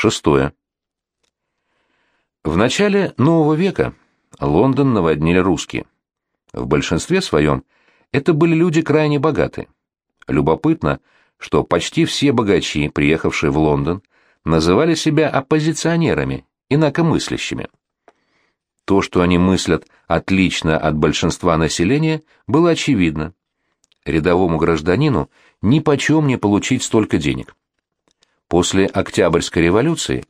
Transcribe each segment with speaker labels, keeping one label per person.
Speaker 1: Шестое. В начале нового века Лондон наводнили русские. В большинстве своем это были люди крайне богатые. Любопытно, что почти все богачи, приехавшие в Лондон, называли себя оппозиционерами, инакомыслящими. То, что они мыслят отлично от большинства населения, было очевидно. Рядовому гражданину ни почем не получить столько денег. После Октябрьской революции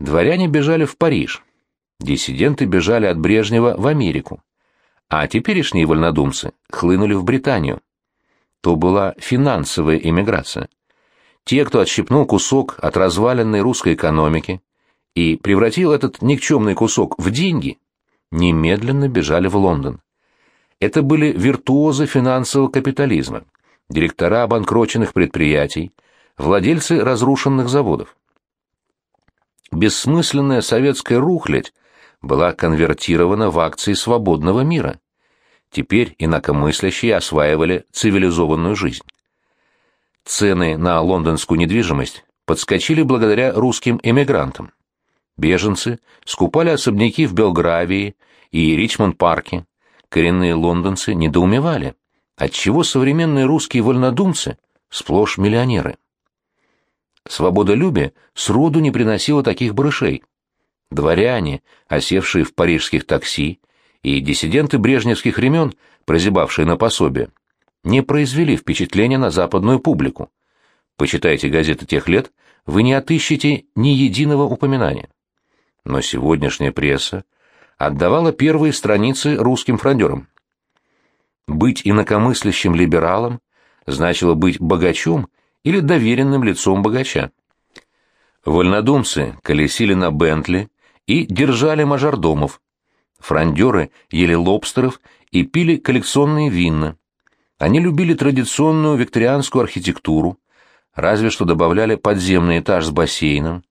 Speaker 1: дворяне бежали в Париж, диссиденты бежали от Брежнева в Америку, а теперешние вольнодумцы хлынули в Британию. То была финансовая эмиграция. Те, кто отщипнул кусок от разваленной русской экономики и превратил этот никчемный кусок в деньги, немедленно бежали в Лондон. Это были виртуозы финансового капитализма, директора обанкроченных предприятий, владельцы разрушенных заводов. Бессмысленная советская рухлядь была конвертирована в акции свободного мира. Теперь инакомыслящие осваивали цивилизованную жизнь. Цены на лондонскую недвижимость подскочили благодаря русским эмигрантам. Беженцы скупали особняки в Белгравии и Ричмонд-парке. Коренные лондонцы недоумевали, отчего современные русские вольнодумцы сплошь миллионеры. Свободолюбие сроду не приносило таких барышей. Дворяне, осевшие в парижских такси, и диссиденты брежневских времен, прозябавшие на пособие, не произвели впечатления на западную публику. Почитайте газеты тех лет, вы не отыщете ни единого упоминания. Но сегодняшняя пресса отдавала первые страницы русским фрондерам. Быть инакомыслящим либералом значило быть богачом или доверенным лицом богача. Вольнодумцы колесили на Бентли и держали мажордомов. Фрондеры ели лобстеров и пили коллекционные вина. Они любили традиционную викторианскую архитектуру, разве что добавляли подземный этаж с бассейном,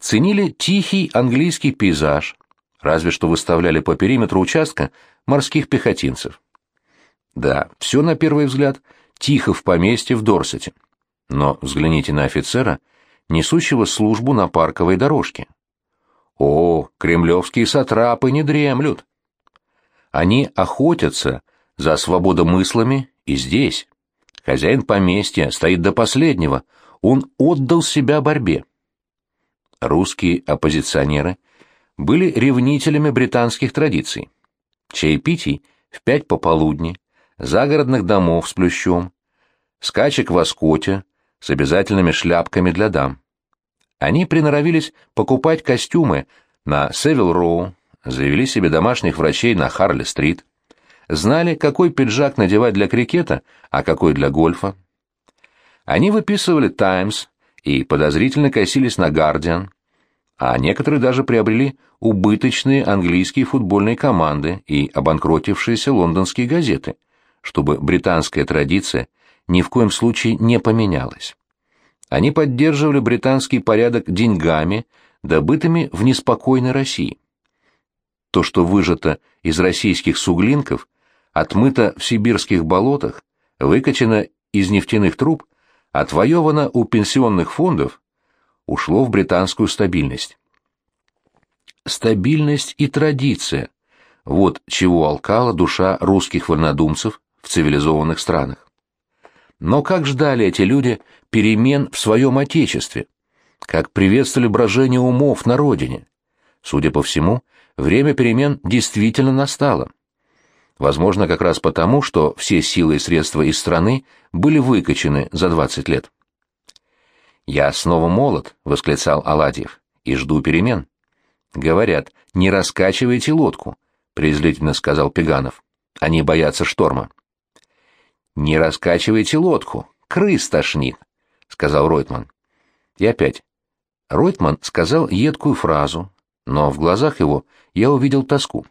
Speaker 1: ценили тихий английский пейзаж, разве что выставляли по периметру участка морских пехотинцев. Да, все на первый взгляд тихо в поместье в Дорсете. Но взгляните на офицера, несущего службу на парковой дорожке. О, кремлевские сатрапы не дремлют. Они охотятся за свободомыслами и здесь. Хозяин поместья стоит до последнего, он отдал себя борьбе. Русские оппозиционеры были ревнителями британских традиций. Чаепитий в пять пополудни, загородных домов с плющом, скачек в оскоте с обязательными шляпками для дам. Они приноровились покупать костюмы на Севил-Роу, завели себе домашних врачей на Харли-стрит, знали, какой пиджак надевать для крикета, а какой для гольфа. Они выписывали «Таймс» и подозрительно косились на «Гардиан», а некоторые даже приобрели убыточные английские футбольные команды и обанкротившиеся лондонские газеты, чтобы британская традиция ни в коем случае не поменялась. Они поддерживали британский порядок деньгами, добытыми в неспокойной России. То, что выжато из российских суглинков, отмыто в сибирских болотах, выкачано из нефтяных труб, отвоевано у пенсионных фондов, ушло в британскую стабильность. Стабильность и традиция – вот чего алкала душа русских вольнодумцев в цивилизованных странах. Но как ждали эти люди перемен в своем отечестве? Как приветствовали брожение умов на родине? Судя по всему, время перемен действительно настало. Возможно, как раз потому, что все силы и средства из страны были выкачены за 20 лет. «Я снова молод», — восклицал Аладьев, — «и жду перемен». «Говорят, не раскачивайте лодку», — презрительно сказал Пеганов. «Они боятся шторма». «Не раскачивайте лодку, крыс тошнит», — сказал Ройтман. И опять. Ройтман сказал едкую фразу, но в глазах его я увидел тоску.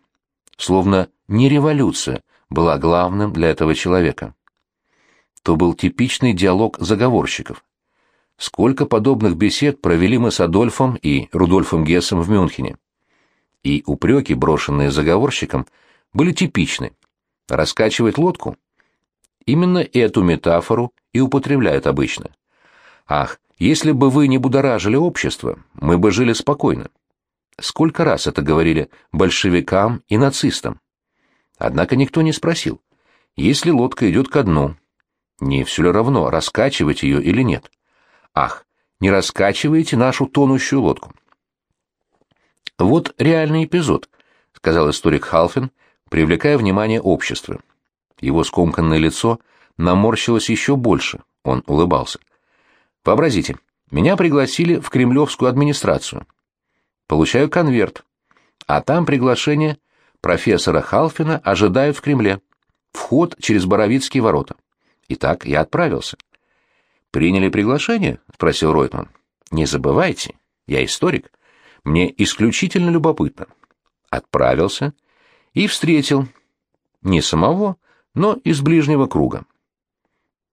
Speaker 1: Словно не революция была главным для этого человека. То был типичный диалог заговорщиков. Сколько подобных бесед провели мы с Адольфом и Рудольфом Гессом в Мюнхене. И упреки, брошенные заговорщикам, были типичны. Раскачивать лодку? Именно эту метафору и употребляют обычно. Ах, Если бы вы не будоражили общество, мы бы жили спокойно. Сколько раз это говорили большевикам и нацистам? Однако никто не спросил, если лодка идет ко дну, не все ли равно, раскачивать ее или нет? Ах, не раскачиваете нашу тонущую лодку. Вот реальный эпизод, сказал историк Халфин, привлекая внимание общества. Его скомканное лицо наморщилось еще больше, он улыбался. Вообразите, меня пригласили в кремлевскую администрацию. Получаю конверт, а там приглашение профессора Халфина ожидают в Кремле. Вход через Боровицкие ворота. Итак, я отправился. «Приняли приглашение?» — спросил Ройтман. «Не забывайте, я историк. Мне исключительно любопытно». Отправился и встретил не самого, но из ближнего круга.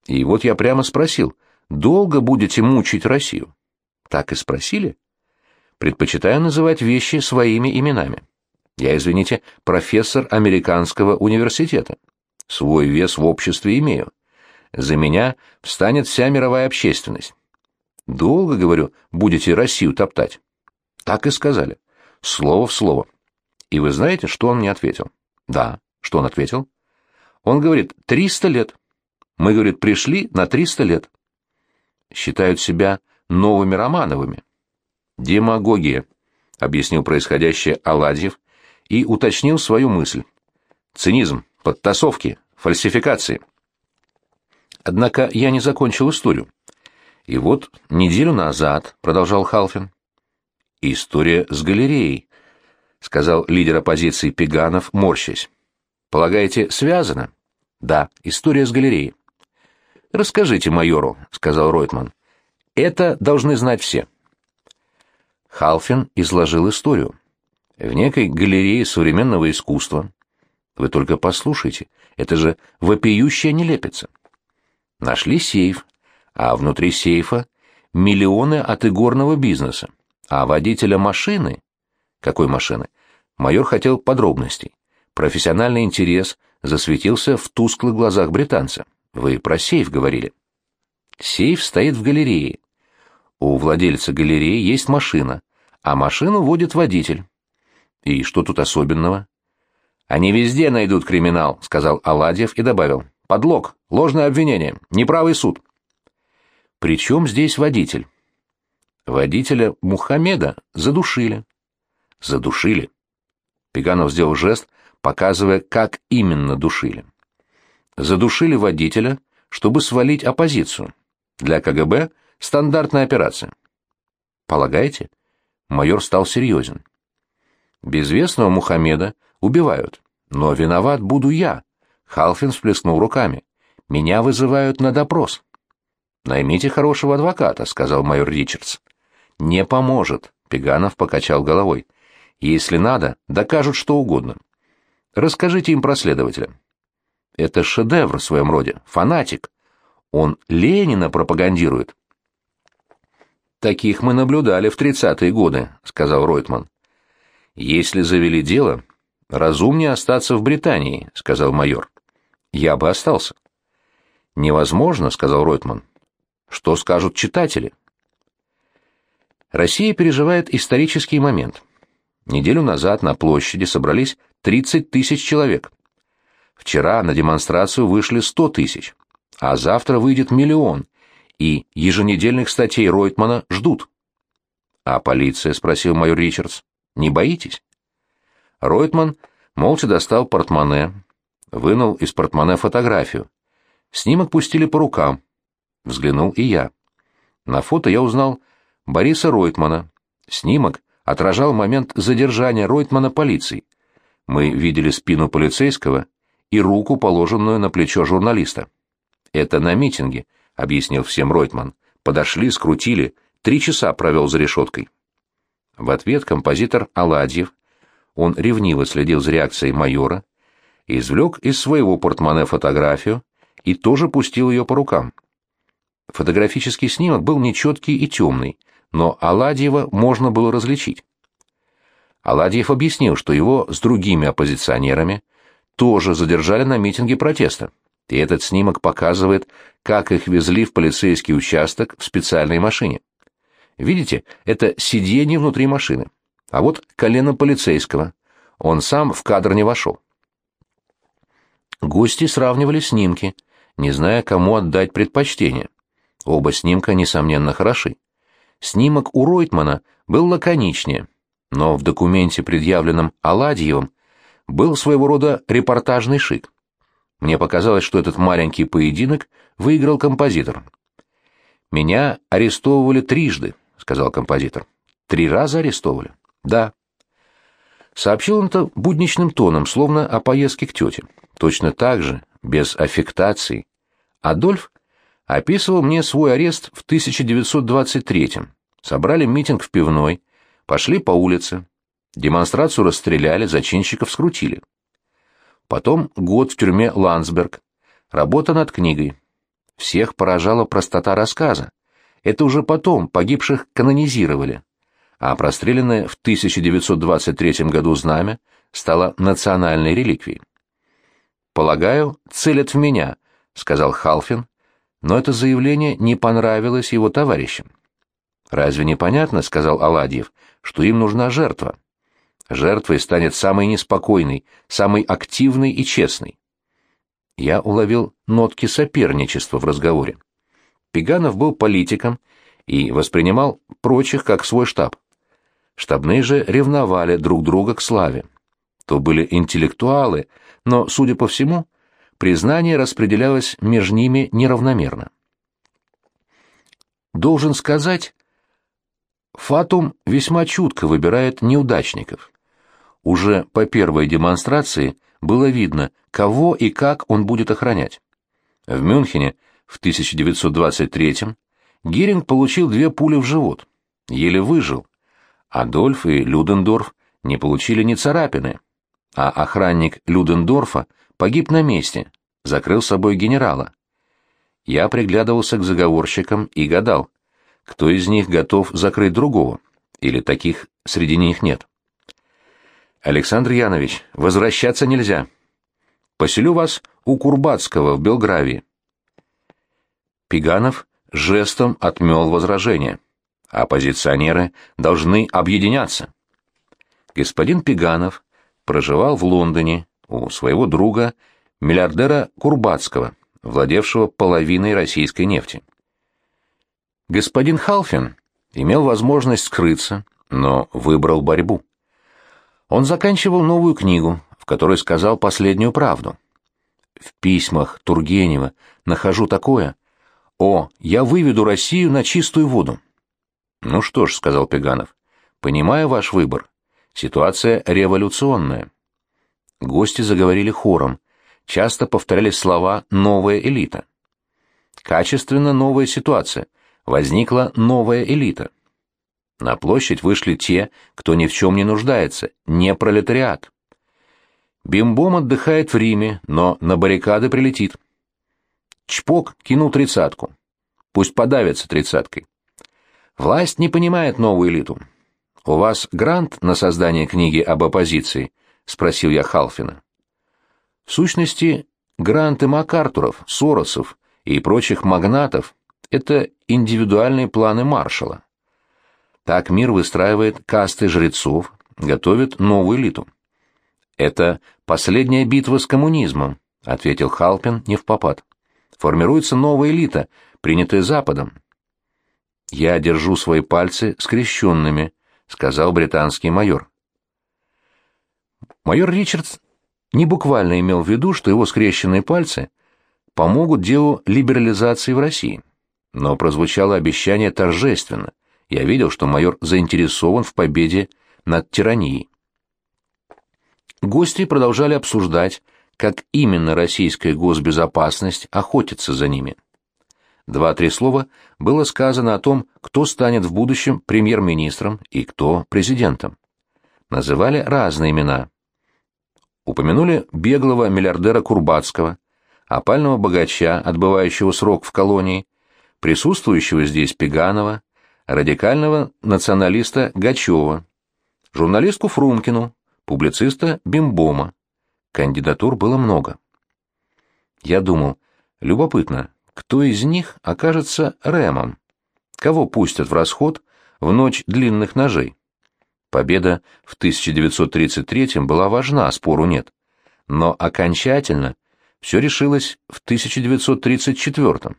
Speaker 1: И вот я прямо спросил, долго будете мучить Россию? Так и спросили. Предпочитаю называть вещи своими именами. Я, извините, профессор американского университета. Свой вес в обществе имею. За меня встанет вся мировая общественность. Долго, говорю, будете Россию топтать. Так и сказали. Слово в слово. И вы знаете, что он мне ответил? Да. Что он ответил? Он говорит, триста лет. Мы, говорит, пришли на триста лет. Считают себя новыми Романовыми. Демагогия, объяснил происходящее Аладьев и уточнил свою мысль. Цинизм, подтасовки, фальсификации. Однако я не закончил историю. И вот неделю назад, продолжал Халфин, история с галереей, сказал лидер оппозиции Пеганов, морщась. Полагаете, связано? Да, история с галереей. Расскажите майору, сказал Ройтман. Это должны знать все. Халфин изложил историю. В некой галерее современного искусства. Вы только послушайте, это же вопиющая нелепица. Нашли сейф, а внутри сейфа миллионы от игорного бизнеса. А водителя машины... Какой машины? Майор хотел подробностей. Профессиональный интерес засветился в тусклых глазах британца. Вы про сейф говорили. Сейф стоит в галерее. У владельца галереи есть машина, а машину водит водитель. И что тут особенного? Они везде найдут криминал, сказал Аладьев и добавил. Подлог, ложное обвинение, неправый суд. Причем здесь водитель? Водителя Мухаммеда задушили. Задушили. Пеганов сделал жест, показывая, как именно душили. Задушили водителя, чтобы свалить оппозицию. Для КГБ стандартная операция. Полагаете? Майор стал серьезен. Безвестного Мухаммеда убивают, но виноват буду я, Халфин всплеснул руками. «Меня вызывают на допрос». «Наймите хорошего адвоката», — сказал майор Ричардс. «Не поможет», — Пеганов покачал головой. «Если надо, докажут что угодно. Расскажите им про следователя». «Это шедевр в своем роде, фанатик. Он Ленина пропагандирует». «Таких мы наблюдали в тридцатые годы», — сказал Ройтман. «Если завели дело, разумнее остаться в Британии», — сказал майор я бы остался. Невозможно, сказал Ройтман. Что скажут читатели? Россия переживает исторический момент. Неделю назад на площади собрались 30 тысяч человек. Вчера на демонстрацию вышли 100 тысяч, а завтра выйдет миллион, и еженедельных статей Ройтмана ждут. «А полиция?» — спросил майор Ричардс. «Не боитесь?» Ройтман молча достал портмоне, вынул из портмоне фотографию. Снимок пустили по рукам. Взглянул и я. На фото я узнал Бориса Ройтмана. Снимок отражал момент задержания Ройтмана полицией. Мы видели спину полицейского и руку, положенную на плечо журналиста. «Это на митинге», — объяснил всем Ройтман. «Подошли, скрутили, три часа провел за решеткой». В ответ композитор Аладьев, он ревниво следил за реакцией майора, извлек из своего портмоне фотографию и тоже пустил ее по рукам. Фотографический снимок был нечеткий и темный, но Аладьева можно было различить. Аладьев объяснил, что его с другими оппозиционерами тоже задержали на митинге протеста, и этот снимок показывает, как их везли в полицейский участок в специальной машине. Видите, это сиденье внутри машины. А вот колено полицейского. Он сам в кадр не вошел. Гости сравнивали снимки, не зная, кому отдать предпочтение. Оба снимка, несомненно, хороши. Снимок у Ройтмана был лаконичнее, но в документе, предъявленном Аладьевым, был своего рода репортажный шик. Мне показалось, что этот маленький поединок выиграл композитор. «Меня арестовывали трижды», — сказал композитор. «Три раза арестовывали?» «Да». Сообщил он это будничным тоном, словно о поездке к тете. Точно так же, без аффектации. Адольф описывал мне свой арест в 1923-м. Собрали митинг в пивной, пошли по улице. Демонстрацию расстреляли, зачинщиков скрутили. Потом год в тюрьме Ландсберг. Работа над книгой. Всех поражала простота рассказа. Это уже потом погибших канонизировали. А простреленное в 1923 году знамя стало национальной реликвией. «Полагаю, целят в меня», — сказал Халфин, но это заявление не понравилось его товарищам. «Разве не понятно, — сказал Аладьев, — что им нужна жертва? Жертвой станет самый неспокойный, самый активный и честный». Я уловил нотки соперничества в разговоре. Пеганов был политиком и воспринимал прочих как свой штаб. Штабные же ревновали друг друга к славе. То были интеллектуалы, но, судя по всему, признание распределялось между ними неравномерно. Должен сказать, Фатум весьма чутко выбирает неудачников. Уже по первой демонстрации было видно, кого и как он будет охранять. В Мюнхене в 1923-м Геринг получил две пули в живот, еле выжил. Адольф и Людендорф не получили ни царапины а охранник Людендорфа погиб на месте, закрыл собой генерала. Я приглядывался к заговорщикам и гадал, кто из них готов закрыть другого, или таких среди них нет. Александр Янович, возвращаться нельзя. Поселю вас у Курбатского в Белгравии. Пиганов жестом отмел возражение. Оппозиционеры должны объединяться. Господин Пиганов проживал в Лондоне у своего друга, миллиардера Курбатского, владевшего половиной российской нефти. Господин Халфин имел возможность скрыться, но выбрал борьбу. Он заканчивал новую книгу, в которой сказал последнюю правду. В письмах Тургенева нахожу такое «О, я выведу Россию на чистую воду». «Ну что ж», — сказал Пеганов, — «понимаю ваш выбор. Ситуация революционная. Гости заговорили хором. Часто повторяли слова «новая элита». Качественно новая ситуация. Возникла новая элита. На площадь вышли те, кто ни в чем не нуждается, не пролетариат. Бимбом отдыхает в Риме, но на баррикады прилетит. Чпок кинул тридцатку. Пусть подавится тридцаткой. Власть не понимает новую элиту. «У вас грант на создание книги об оппозиции?» — спросил я Халфина. В сущности, гранты МакАртуров, Соросов и прочих магнатов — это индивидуальные планы маршала. Так мир выстраивает касты жрецов, готовит новую элиту. «Это последняя битва с коммунизмом», — ответил Халпин не в попад. «Формируется новая элита, принятая Западом». Я держу свои пальцы скрещенными, — сказал британский майор. Майор Ричардс не буквально имел в виду, что его скрещенные пальцы помогут делу либерализации в России. Но прозвучало обещание торжественно. Я видел, что майор заинтересован в победе над тиранией. Гости продолжали обсуждать, как именно российская госбезопасность охотится за ними. Два-три слова было сказано о том, кто станет в будущем премьер-министром и кто президентом. Называли разные имена. Упомянули беглого миллиардера Курбатского, опального богача, отбывающего срок в колонии, присутствующего здесь Пеганова, радикального националиста Гачева, журналистку Фрумкину, публициста Бимбома. Кандидатур было много. Я думал, любопытно, кто из них окажется Рэмом? Кого пустят в расход в ночь длинных ножей. Победа в 1933 была важна, спору нет. Но окончательно все решилось в 1934.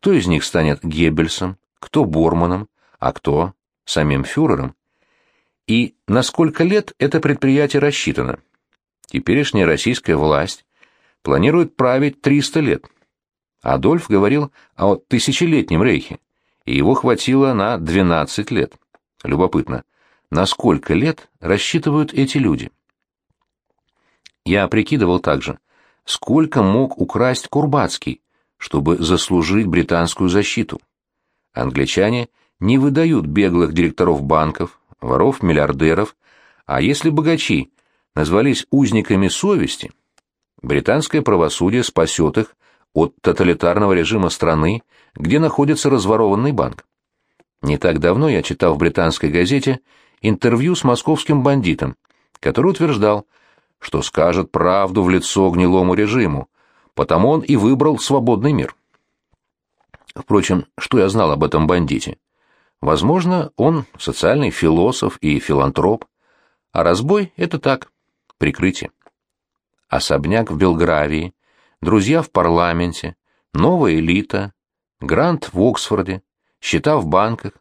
Speaker 1: Кто из них станет Геббельсом, кто Борманом, а кто самим фюрером? И на сколько лет это предприятие рассчитано? Теперешняя российская власть планирует править 300 лет. Адольф говорил о тысячелетнем рейхе, и его хватило на 12 лет. Любопытно, на сколько лет рассчитывают эти люди? Я прикидывал также, сколько мог украсть Курбацкий, чтобы заслужить британскую защиту. Англичане не выдают беглых директоров банков, воров-миллиардеров, а если богачи назвались узниками совести, британское правосудие спасет их от тоталитарного режима страны, где находится разворованный банк. Не так давно я читал в британской газете интервью с московским бандитом, который утверждал, что скажет правду в лицо гнилому режиму, потому он и выбрал свободный мир. Впрочем, что я знал об этом бандите? Возможно, он социальный философ и филантроп, а разбой — это так, прикрытие. Особняк в Белгравии, друзья в парламенте, новая элита, грант в Оксфорде, счета в банках.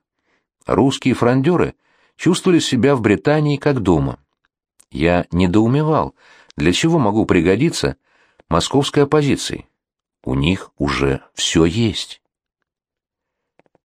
Speaker 1: Русские фрондеры чувствовали себя в Британии как дома. Я недоумевал, для чего могу пригодиться московской оппозиции. У них уже все есть.